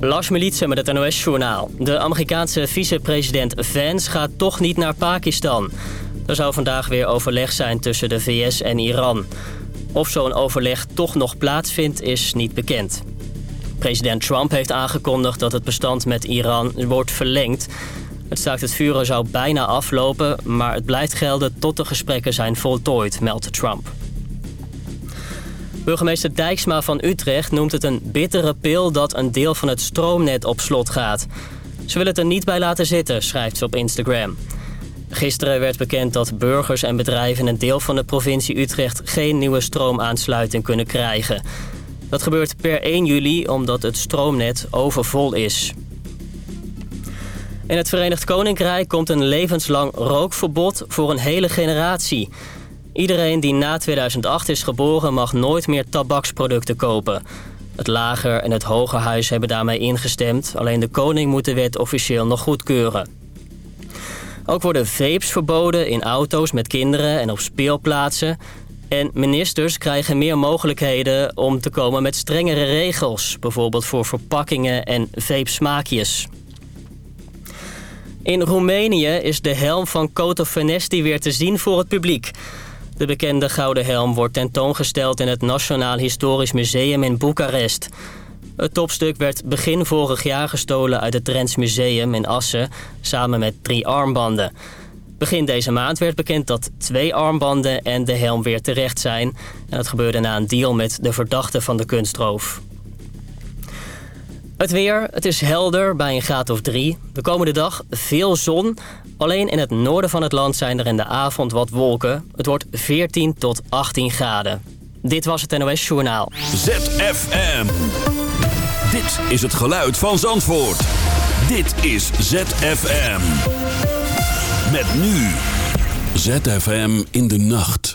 Lars Militse met het NOS-journaal. De Amerikaanse vicepresident Vance gaat toch niet naar Pakistan. Er zou vandaag weer overleg zijn tussen de VS en Iran. Of zo'n overleg toch nog plaatsvindt, is niet bekend. President Trump heeft aangekondigd dat het bestand met Iran wordt verlengd. Het staakt het vuren zou bijna aflopen, maar het blijft gelden tot de gesprekken zijn voltooid, meldt Trump. Burgemeester Dijksma van Utrecht noemt het een bittere pil dat een deel van het stroomnet op slot gaat. Ze willen het er niet bij laten zitten, schrijft ze op Instagram. Gisteren werd bekend dat burgers en bedrijven in een deel van de provincie Utrecht geen nieuwe stroomaansluiting kunnen krijgen. Dat gebeurt per 1 juli omdat het stroomnet overvol is. In het Verenigd Koninkrijk komt een levenslang rookverbod voor een hele generatie. Iedereen die na 2008 is geboren mag nooit meer tabaksproducten kopen. Het lager en het hogerhuis hebben daarmee ingestemd. Alleen de koning moet de wet officieel nog goedkeuren. Ook worden vapes verboden in auto's met kinderen en op speelplaatsen. En ministers krijgen meer mogelijkheden om te komen met strengere regels. Bijvoorbeeld voor verpakkingen en vape-smaakjes. In Roemenië is de helm van Coto Fenesti weer te zien voor het publiek. De bekende gouden helm wordt tentoongesteld in het Nationaal Historisch Museum in Boekarest. Het topstuk werd begin vorig jaar gestolen uit het Trents Museum in Assen... samen met drie armbanden. Begin deze maand werd bekend dat twee armbanden en de helm weer terecht zijn. En dat gebeurde na een deal met de verdachte van de kunstroof. Het weer, het is helder bij een graad of drie. De komende dag veel zon. Alleen in het noorden van het land zijn er in de avond wat wolken. Het wordt 14 tot 18 graden. Dit was het NOS Journaal. ZFM. Dit is het geluid van Zandvoort. Dit is ZFM. Met nu. ZFM in de nacht.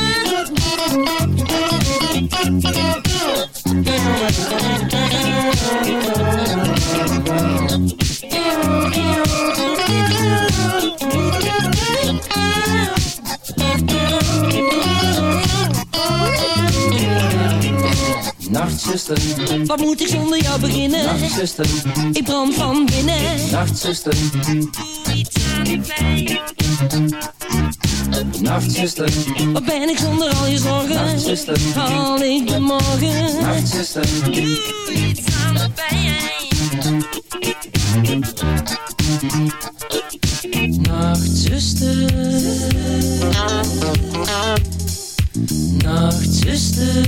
nachtzuster, Wat moet ik zonder jou beginnen? nachtzuster, Ik brand van binnen. nachtzuster, Doe iets aan de pijn. nachtzuster, Wat ben ik zonder al je zorgen? nachtzuster, Haal ik de morgen? nachtzuster, Doe iets aan de pijn. Nachtzuster. Nachtzuster. Nachtzuster.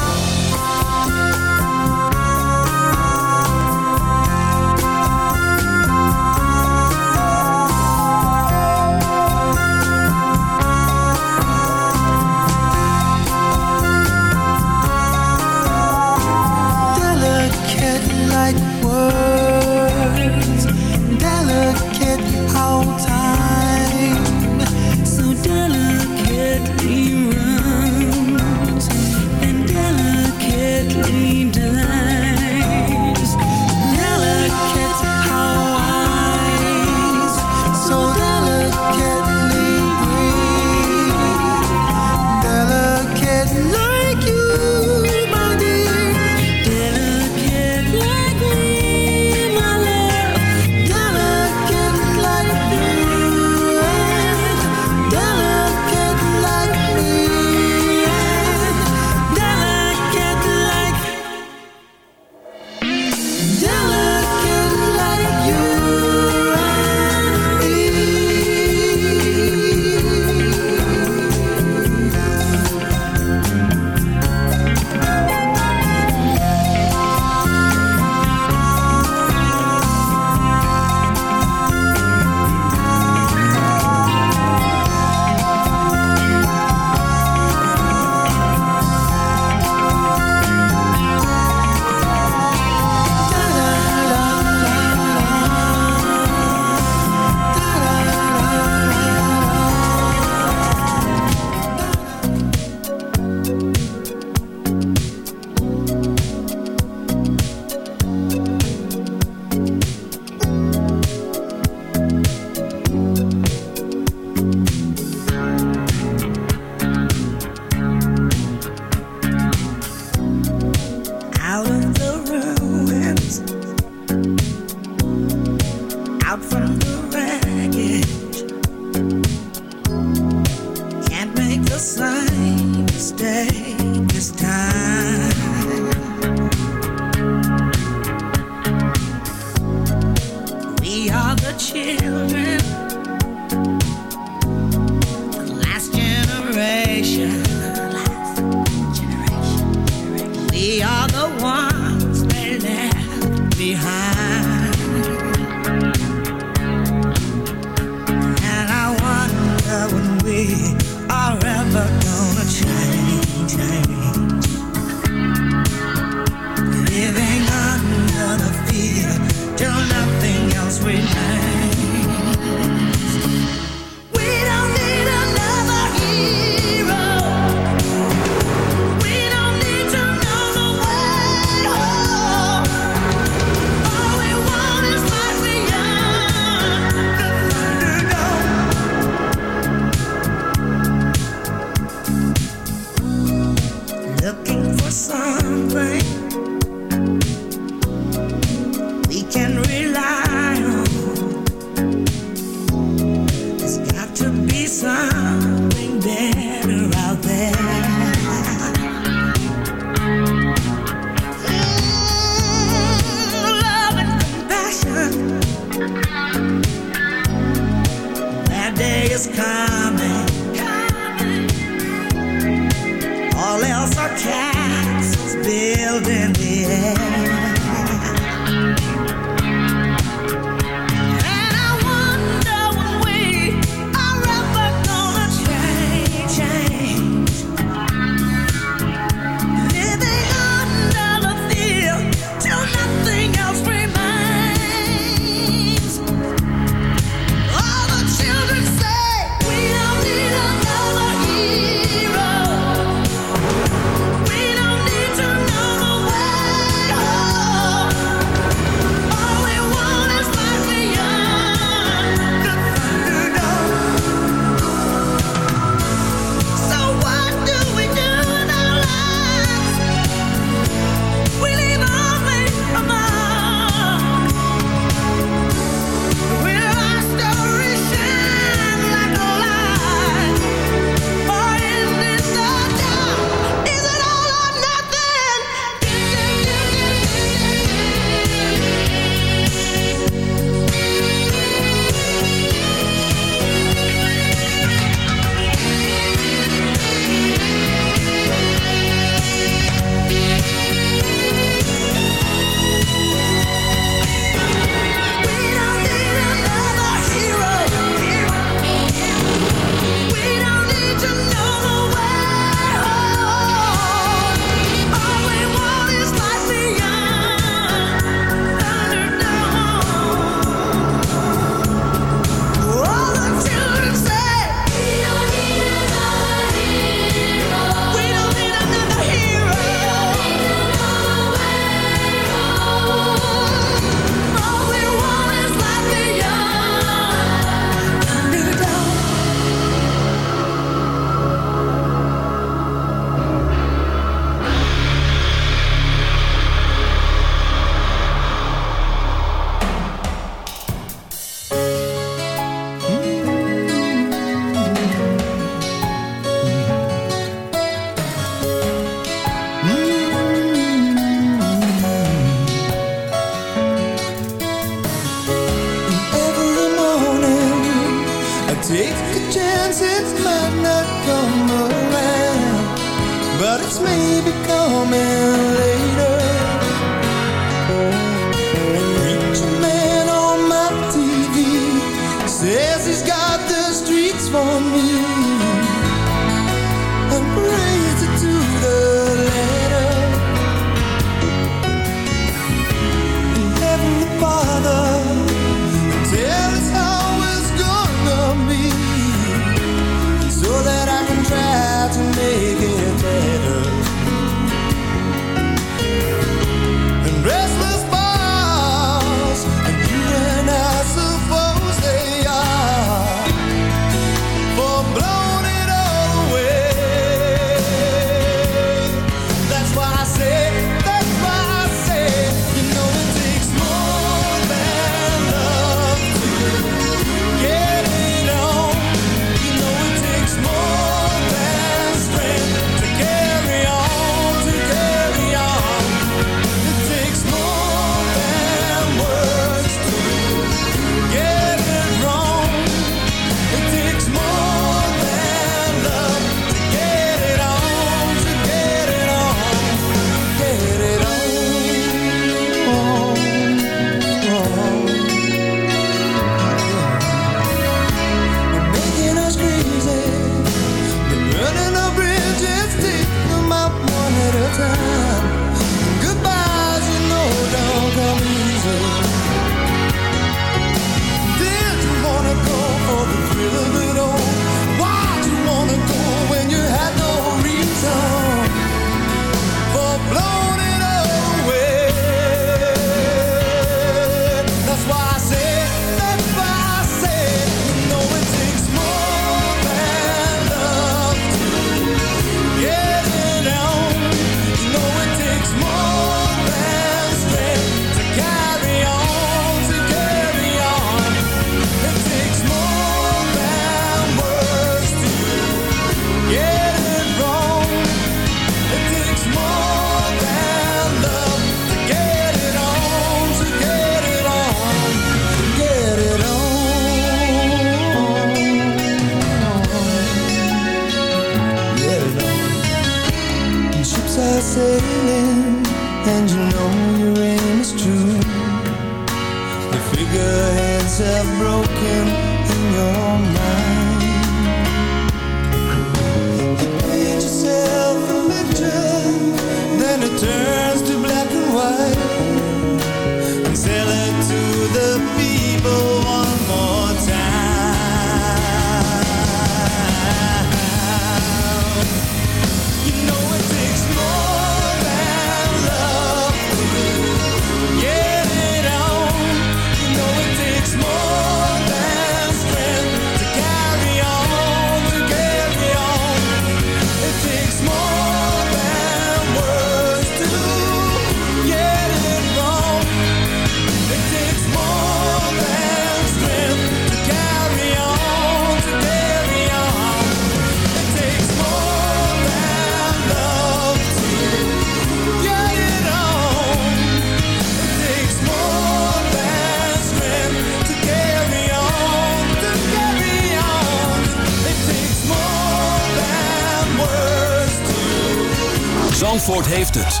heeft het.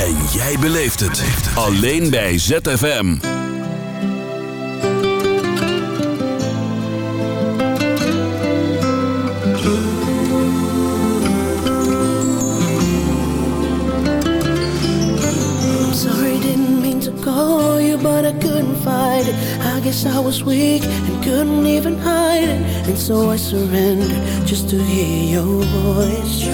En jij beleeft het. het. Alleen. Sorry, didn't mean to call you, but I couldn't fight it. I guess I was weak and couldn't even hide it. And so I surrendered just to hear your voice.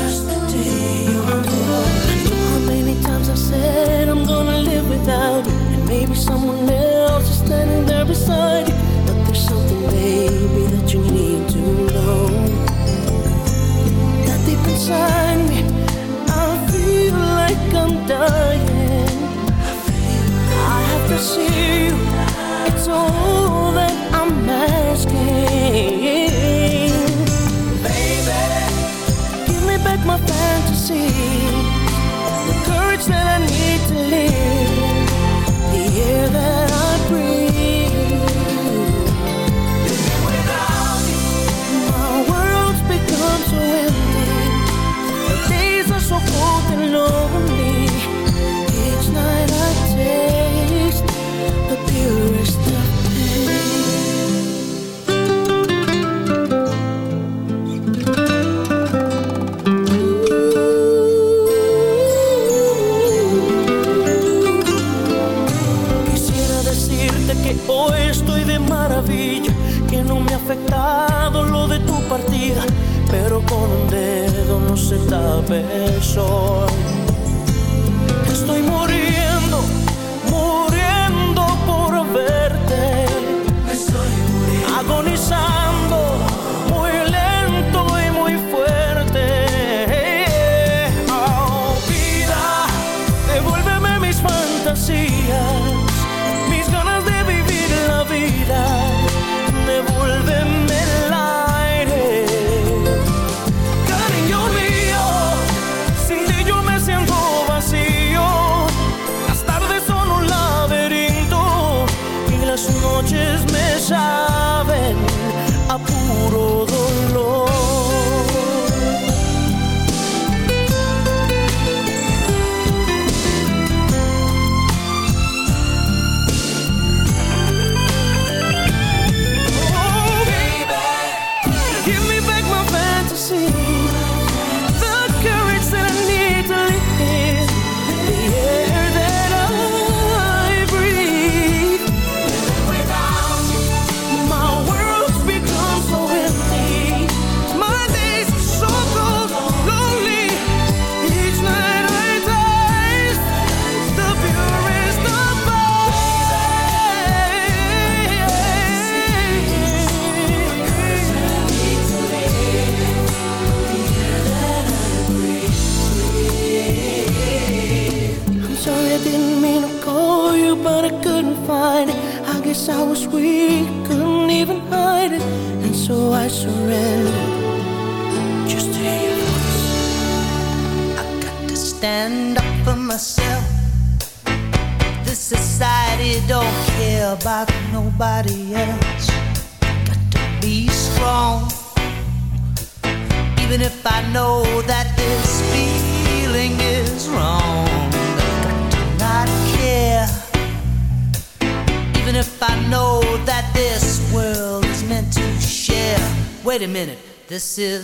this is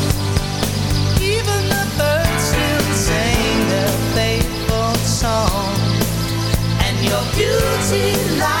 See lights.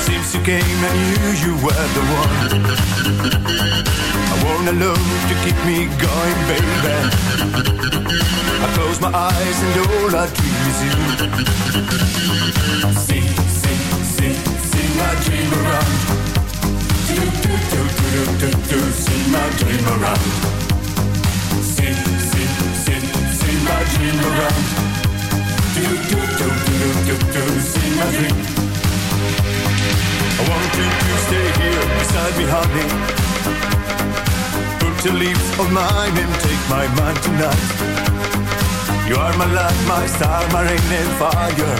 Since you came, I knew you were the one. I want a love to keep me going, baby. I close my eyes and all I dream is you. See, see, see, see my dream around. Do, do, do, do, do, do, see my dream around. See, see, see, see my dream around. Do, do, do, do, do, do, see my dream. I want you to stay here beside me, honey. Put your lips on mine and take my mind tonight. You are my light, my star, my rain and fire.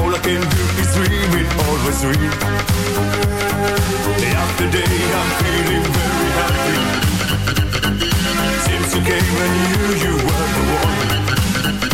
All I can do is dream it, always dream. Day after day, I'm feeling very happy. Since you came, I knew you were the one.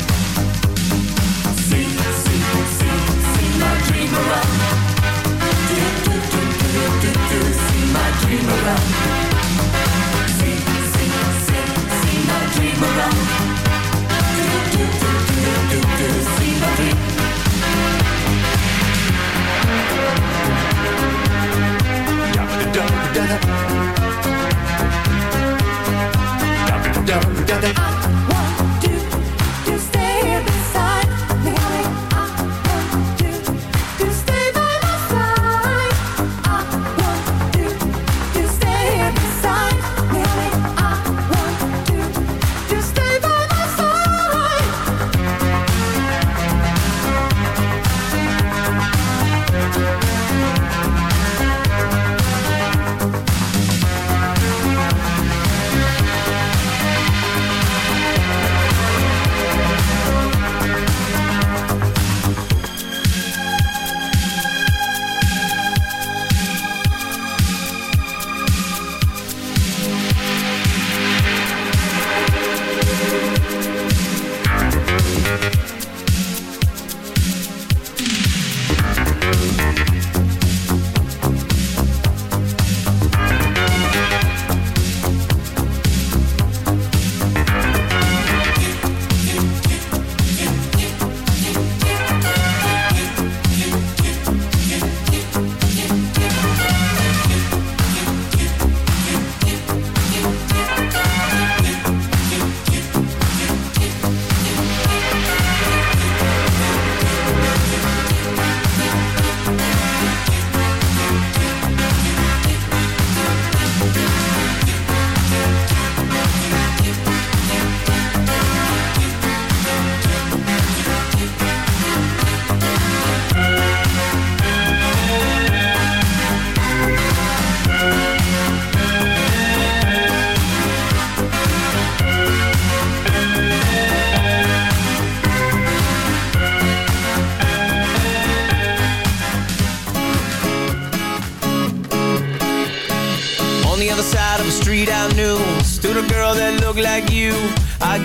Around. See,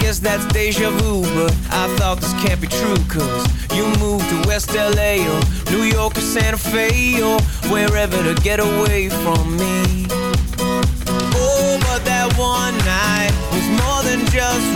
guess that's deja vu But I thought this can't be true Cause you moved to West LA Or New York or Santa Fe Or wherever to get away from me. Oh, but that one night Was more than just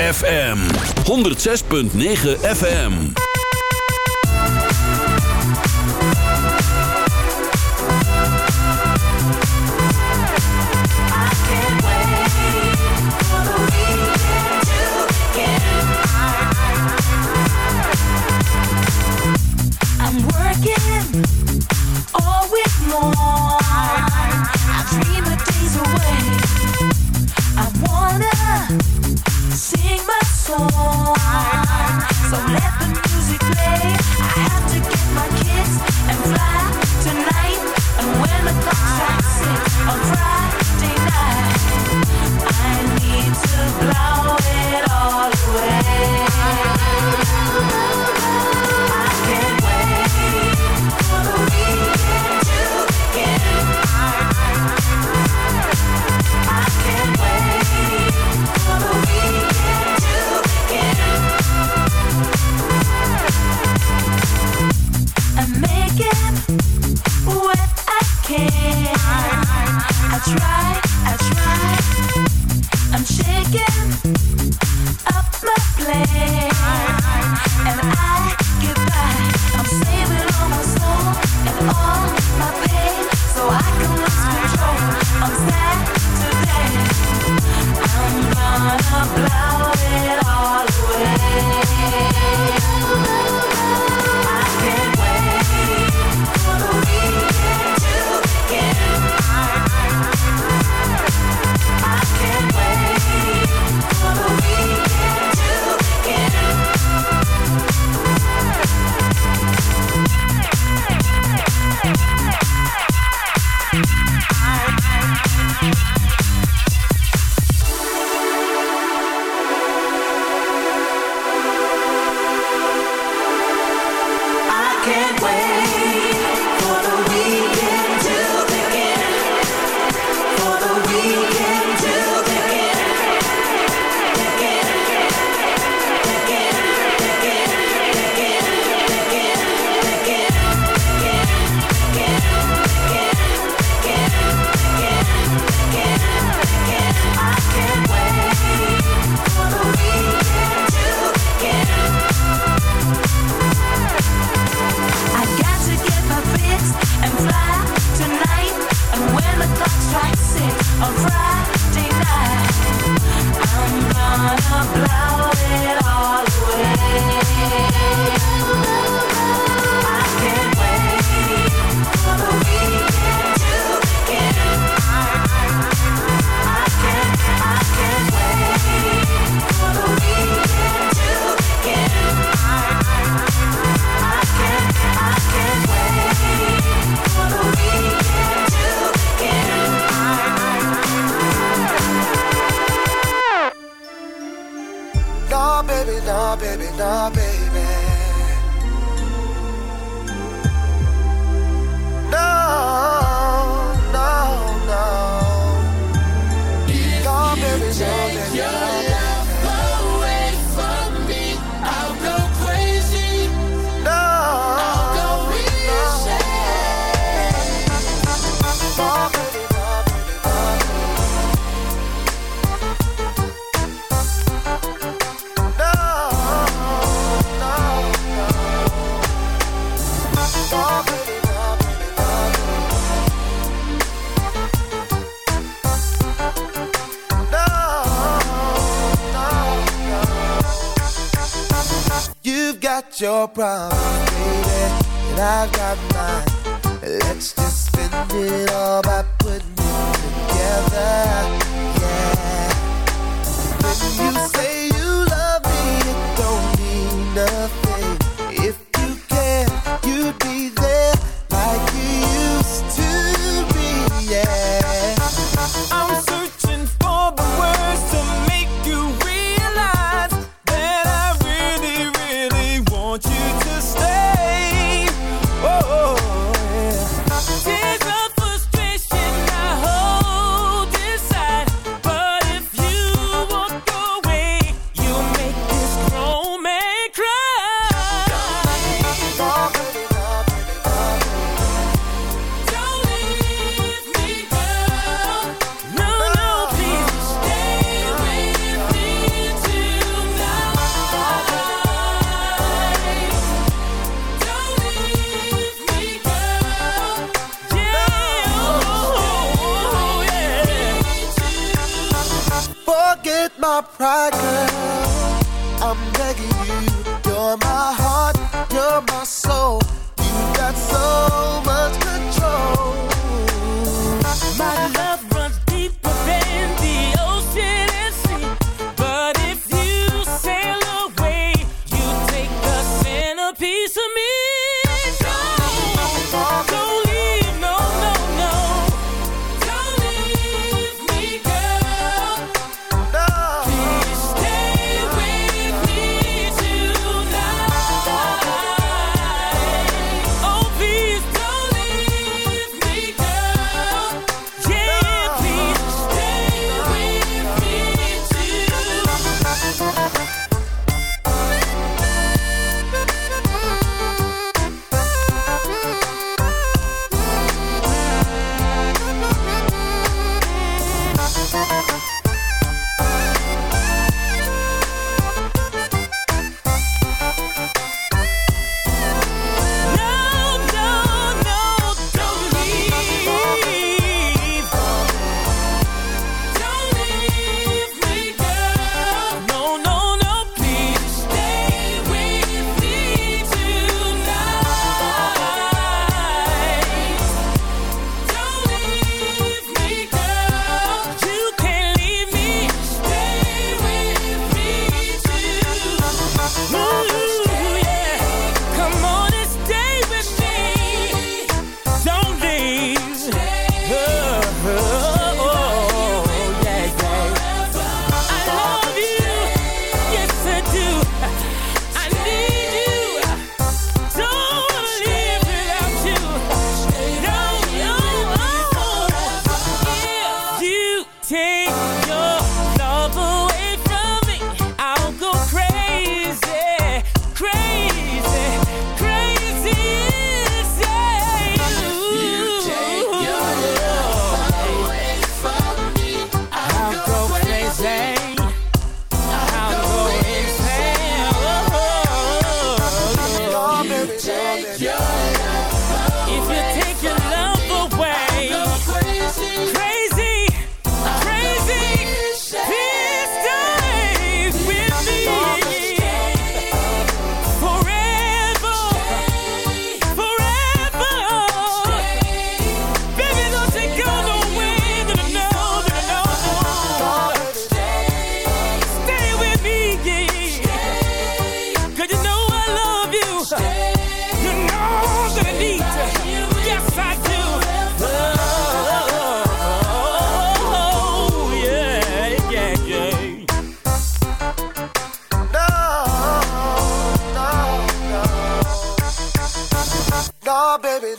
ZFM 106.9 FM. So let's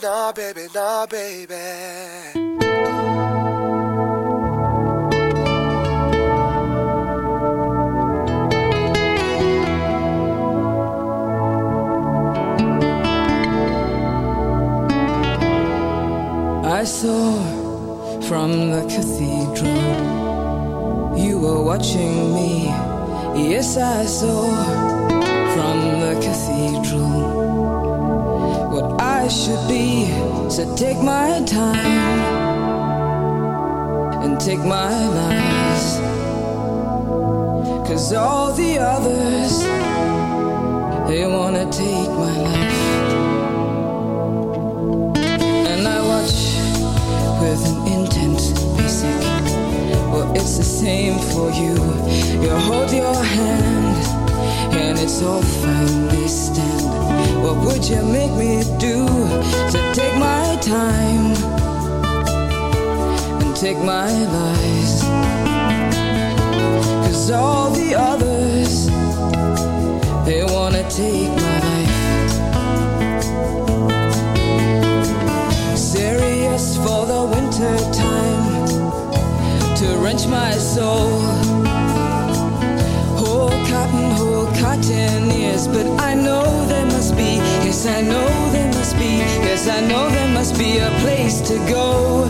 nah, baby, nah, baby. I saw from the cathedral you were watching me. Yes, I saw. should be. So take my time and take my lies. Cause all the others, they wanna take my life. And I watch with an intent basic. Well, it's the same for you. You hold your hand, and it's all fine. They stand what would you make me do to take my time and take my advice? Cause all the others, they wanna take my life. Serious for the winter time to wrench my soul Yes, I know there must be, yes, I know there must be a place to go.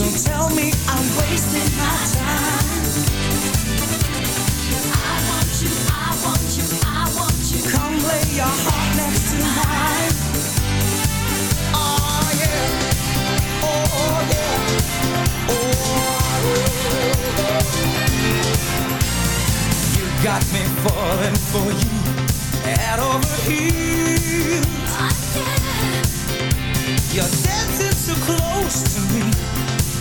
Don't tell me I'm wasting my time. I want you, I want you, I want you. Come lay your heart next to mine. Oh yeah, oh yeah, oh. You got me falling for you, head over heels. You're dancing so close to me.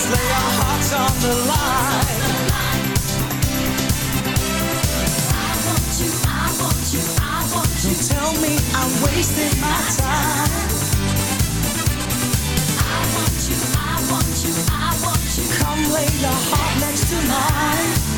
the boardwalk and up on the roof. The way I feel you, I just wanna prove. You are the greatest show on legs. And on your. Your place or mine. Time.